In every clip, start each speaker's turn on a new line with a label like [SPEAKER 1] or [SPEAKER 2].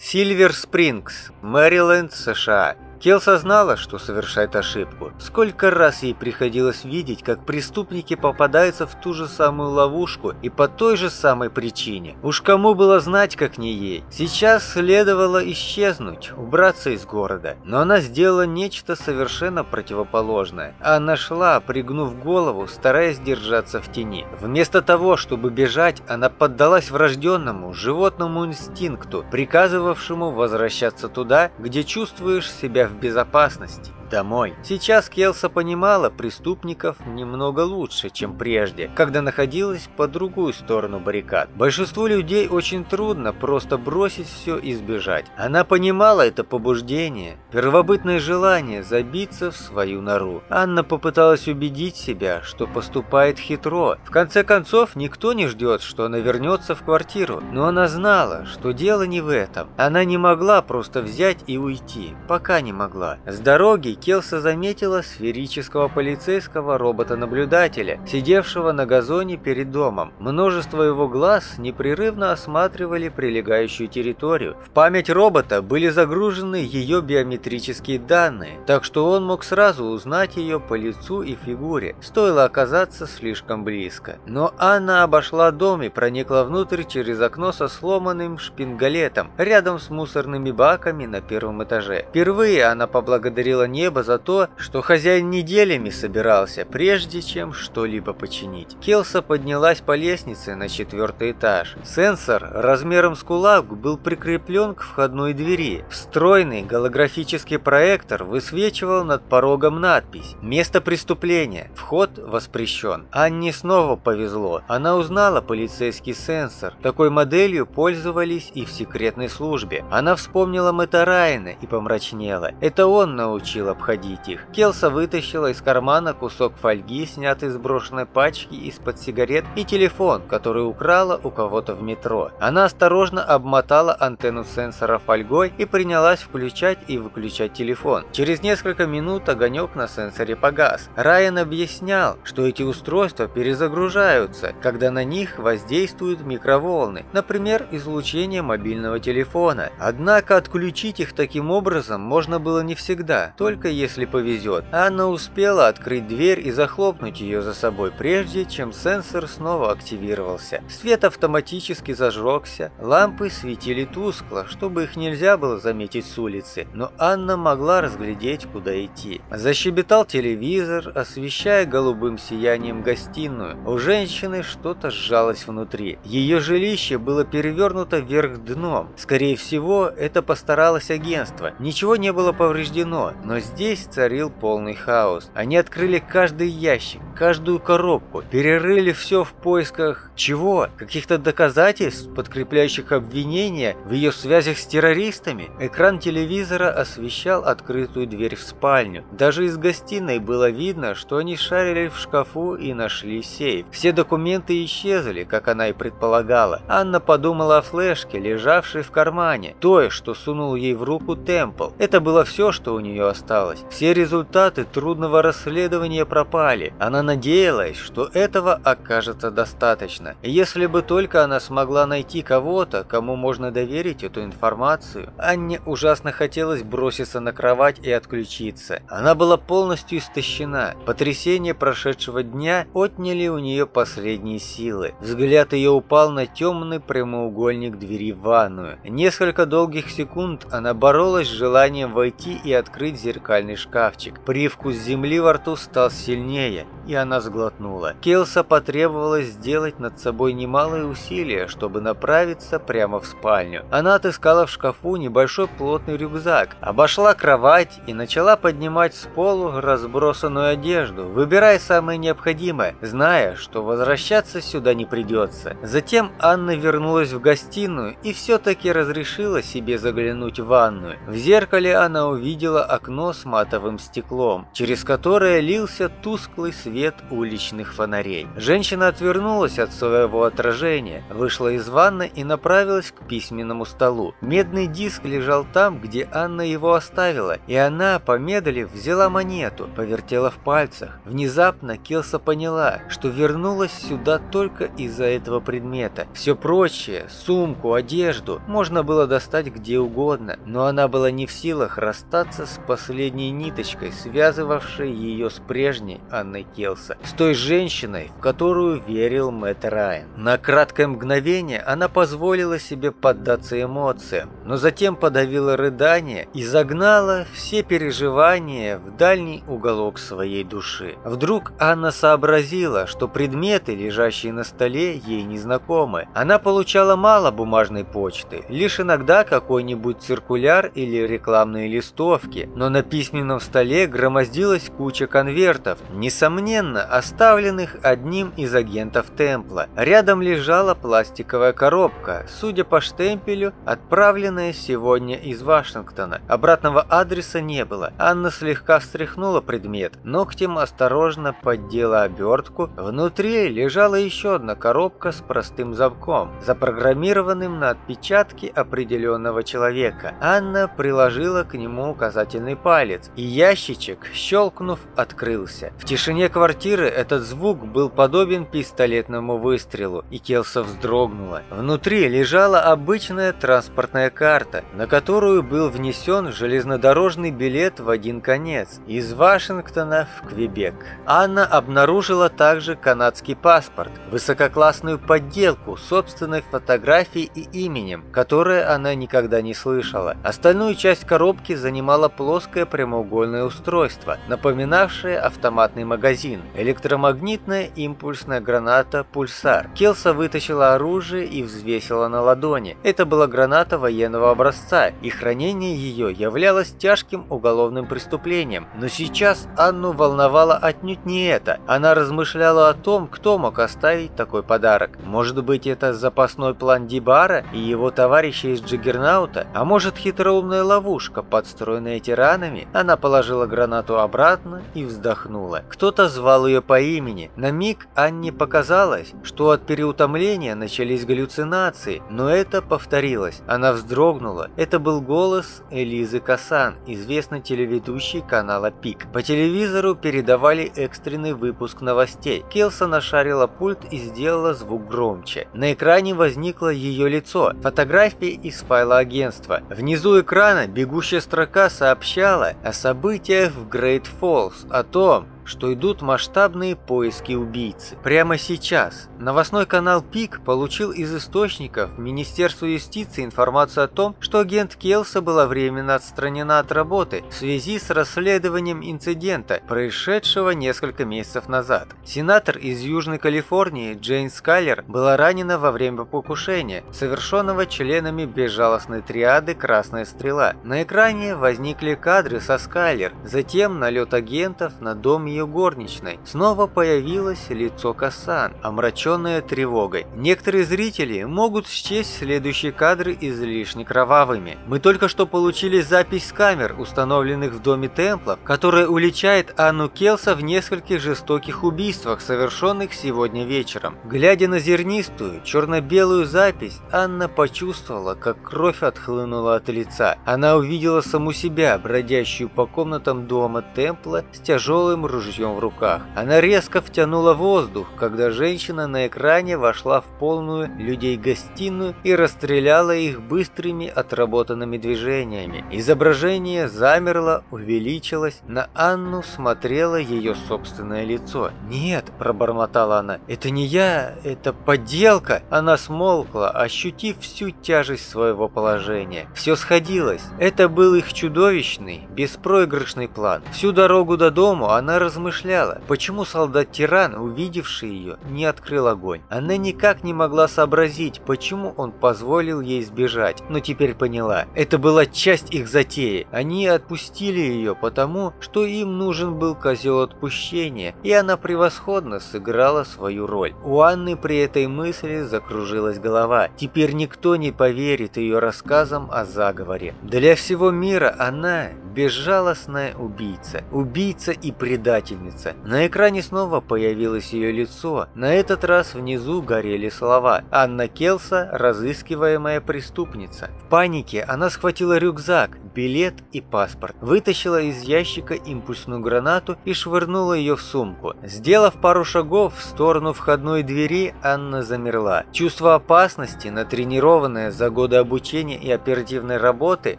[SPEAKER 1] Сильвер Спрингс, Мэриленд, США. Келса знала, что совершает ошибку. Сколько раз ей приходилось видеть, как преступники попадаются в ту же самую ловушку и по той же самой причине. Уж кому было знать, как не ей. Сейчас следовало исчезнуть, убраться из города. Но она сделала нечто совершенно противоположное. Она шла, пригнув голову, стараясь держаться в тени. Вместо того, чтобы бежать, она поддалась врожденному, животному инстинкту, приказывавшему возвращаться туда, где чувствуешь себя в безопасности домой. Сейчас Келса понимала преступников немного лучше, чем прежде, когда находилась по другую сторону баррикад. Большинству людей очень трудно просто бросить все и сбежать. Она понимала это побуждение, первобытное желание забиться в свою нору. Анна попыталась убедить себя, что поступает хитро. В конце концов, никто не ждет, что она вернется в квартиру, но она знала, что дело не в этом. Она не могла просто взять и уйти, пока не могла. С дороги Келса заметила сферического полицейского робота-наблюдателя, сидевшего на газоне перед домом. Множество его глаз непрерывно осматривали прилегающую территорию. В память робота были загружены ее биометрические данные, так что он мог сразу узнать ее по лицу и фигуре, стоило оказаться слишком близко. Но Анна обошла дом и проникла внутрь через окно со сломанным шпингалетом, рядом с мусорными баками на первом этаже. Впервые она поблагодарила небо небо за то, что хозяин неделями собирался, прежде чем что-либо починить. Келса поднялась по лестнице на четвертый этаж. Сенсор размером с кулак был прикреплен к входной двери. Встроенный голографический проектор высвечивал над порогом надпись «Место преступления. Вход воспрещен». Анне снова повезло. Она узнала полицейский сенсор. Такой моделью пользовались и в секретной службе. Она вспомнила Мэтта Райана и помрачнела. Это он научил обходить их. Келса вытащила из кармана кусок фольги, снятый из брошенной пачки из-под сигарет, и телефон, который украла у кого-то в метро. Она осторожно обмотала антенну сенсора фольгой и принялась включать и выключать телефон. Через несколько минут огонек на сенсоре погас. Райан объяснял, что эти устройства перезагружаются, когда на них воздействуют микроволны, например, излучение мобильного телефона. Однако отключить их таким образом можно было не всегда, только только если повезет. Анна успела открыть дверь и захлопнуть ее за собой, прежде чем сенсор снова активировался. Свет автоматически зажегся, лампы светили тускло, чтобы их нельзя было заметить с улицы, но Анна могла разглядеть, куда идти. Защебетал телевизор, освещая голубым сиянием гостиную. У женщины что-то сжалось внутри. Ее жилище было перевернуто вверх дном. Скорее всего, это постаралось агентство. Ничего не было повреждено, но здесь Здесь царил полный хаос. Они открыли каждый ящик, каждую коробку, перерыли все в поисках чего? Каких-то доказательств, подкрепляющих обвинения в ее связях с террористами? Экран телевизора освещал открытую дверь в спальню. Даже из гостиной было видно, что они шарили в шкафу и нашли сейф. Все документы исчезли, как она и предполагала. Анна подумала о флешке, лежавшей в кармане, той, что сунул ей в руку Темпл. Это было все, что у нее осталось осталось. Все результаты трудного расследования пропали. Она надеялась, что этого окажется достаточно. если бы только она смогла найти кого-то, кому можно доверить эту информацию, Анне ужасно хотелось броситься на кровать и отключиться. Она была полностью истощена. Потрясения прошедшего дня отняли у нее последние силы. Взгляд ее упал на темный прямоугольник двери в ванную. Несколько долгих секунд она боролась с желанием войти и открыть зеркальную зеркальный шкафчик. Привкус земли во рту стал сильнее, и она сглотнула. Келса потребовалось сделать над собой немалые усилия, чтобы направиться прямо в спальню. Она отыскала в шкафу небольшой плотный рюкзак, обошла кровать и начала поднимать с полу разбросанную одежду, выбирая самое необходимое, зная, что возвращаться сюда не придется. Затем Анна вернулась в гостиную и все-таки разрешила себе заглянуть в ванную. В зеркале она увидела окно с матовым стеклом, через которое лился тусклый свет уличных фонарей. Женщина отвернулась от своего отражения, вышла из ванны и направилась к письменному столу. Медный диск лежал там, где Анна его оставила, и она, помедлив, взяла монету, повертела в пальцах. Внезапно Келса поняла, что вернулась сюда только из-за этого предмета. Все прочее, сумку, одежду, можно было достать где угодно, но она была не в силах расстаться с последней ниточкой, связывавшей ее с прежней Анной Келса, с той женщиной, в которую верил Мэтт Райан. На краткое мгновение она позволила себе поддаться эмоциям, но затем подавила рыдание и загнала все переживания в дальний уголок своей души. Вдруг Анна сообразила, что предметы, лежащие на столе, ей незнакомы. Она получала мало бумажной почты, лишь иногда какой-нибудь циркуляр или рекламные листовки, но на письменном столе громоздилась куча конвертов, несомненно оставленных одним из агентов Темпла. Рядом лежала пластиковая коробка, судя по штемпелю, отправленная сегодня из Вашингтона. Обратного адреса не было. Анна слегка встряхнула предмет, ногтем осторожно поддела обертку. Внутри лежала еще одна коробка с простым замком, запрограммированным на отпечатки определенного человека. Анна приложила к нему указательный палец, и ящичек, щелкнув, открылся. В тишине квартиры этот звук был подобен пистолетному выстрелу, и Келса вздрогнула. Внутри лежала обычная транспортная карта, на которую был внесен железнодорожный билет в один конец из Вашингтона в Квебек. Анна обнаружила также канадский паспорт, высококлассную подделку собственной фотографией и именем, которое она никогда не слышала. Остальную часть коробки занимало плоское прямоугольное устройство, напоминавшее автоматный магазин, электромагнитная импульсная граната «Пульсар». Келса вытащила оружие и взвесила на ладони. Это была граната военного образца, и хранение ее являлось тяжким уголовным преступлением. Но сейчас Анну волновало отнюдь не это. Она размышляла о том, кто мог оставить такой подарок. Может быть, это запасной план Дибара и его товарища из Джиггернаута? А может, хитроумная ловушка, подстроенная тиранами? Она положила гранату обратно и вздохнула. Кто-то звал ее по имени. На миг Анне показалось, что от переутомления начались галлюцинации, но это повторилось. Она вздрогнула. Это был голос Элизы Касан, известной телеведущей канала ПИК. По телевизору передавали экстренный выпуск новостей. Келса нашарила пульт и сделала звук громче. На экране возникло ее лицо, фотографии из файла агентства. Внизу экрана бегущая строка сообщала о событиях в Грейт Фоллс, о том, что идут масштабные поиски убийцы. Прямо сейчас новостной канал ПИК получил из источников Министерства юстиции информацию о том, что агент Келса была временно отстранена от работы в связи с расследованием инцидента, происшедшего несколько месяцев назад. Сенатор из Южной Калифорнии Джейн Скайлер была ранена во время покушения, совершенного членами безжалостной триады «Красная стрела». На экране возникли кадры со Скайлер, затем налет агентов на дом ее ее горничной, снова появилось лицо Касан, омраченное тревогой. Некоторые зрители могут счесть следующие кадры излишне кровавыми. Мы только что получили запись с камер, установленных в доме Темплов, которая уличает Анну Келса в нескольких жестоких убийствах, совершенных сегодня вечером. Глядя на зернистую, черно-белую запись, Анна почувствовала, как кровь отхлынула от лица. Она увидела саму себя, бродящую по комнатам дома Темпла с тяжелым ружьем ружьем в руках. Она резко втянула воздух, когда женщина на экране вошла в полную людей-гостиную и расстреляла их быстрыми отработанными движениями. Изображение замерло, увеличилось. На Анну смотрело ее собственное лицо. «Нет», – пробормотала она, – «это не я, это подделка». Она смолкла, ощутив всю тяжесть своего положения. Все сходилось. Это был их чудовищный, беспроигрышный план. Всю дорогу до дому она размышляла размышляла, почему солдат-тиран, увидевший ее, не открыл огонь. Она никак не могла сообразить, почему он позволил ей сбежать, но теперь поняла. Это была часть их затеи. Они отпустили ее потому, что им нужен был козел отпущения, и она превосходно сыграла свою роль. У Анны при этой мысли закружилась голова. Теперь никто не поверит ее рассказам о заговоре. Для всего мира она безжалостная убийца. Убийца и предательница. На экране снова появилось ее лицо. На этот раз внизу горели слова. Анна Келса, разыскиваемая преступница. В панике она схватила рюкзак, билет и паспорт. Вытащила из ящика импульсную гранату и швырнула ее в сумку. Сделав пару шагов в сторону входной двери, Анна замерла. Чувство опасности, натренированное за годы обучения и оперативной работы,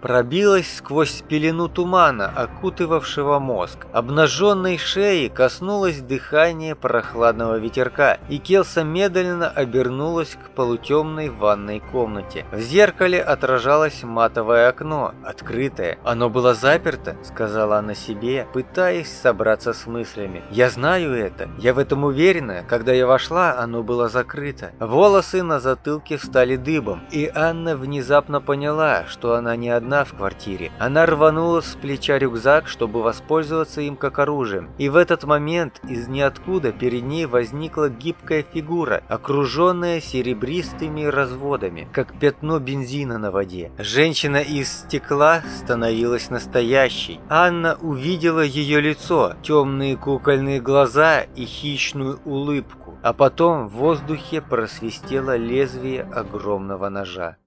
[SPEAKER 1] пробилось сквозь пелену тумана, окутывавшего мозг. Обнаженной шеи коснулось дыхание прохладного ветерка, и Келса медленно обернулась к полутемной ванной комнате. В зеркале отражалось матовое окно, открытое. Оно было заперто, сказала она себе, пытаясь собраться с мыслями. Я знаю это, я в этом уверена. Когда я вошла, оно было закрыто. Волосы на затылке встали дыбом, и Анна внезапно поняла, что она не одна в квартире. Она рванула с плеча рюкзак, чтобы воспользоваться им как оружием. И в этот момент из ниоткуда перед ней возникла гибкая фигура, окруженная серебристыми разводами, как пятно бензина на воде. Женщина из стекла становилась настоящей. Анна увидела ее лицо, темные кукольные глаза и хищную улыбку, а потом в воздухе просвистело лезвие огромного ножа.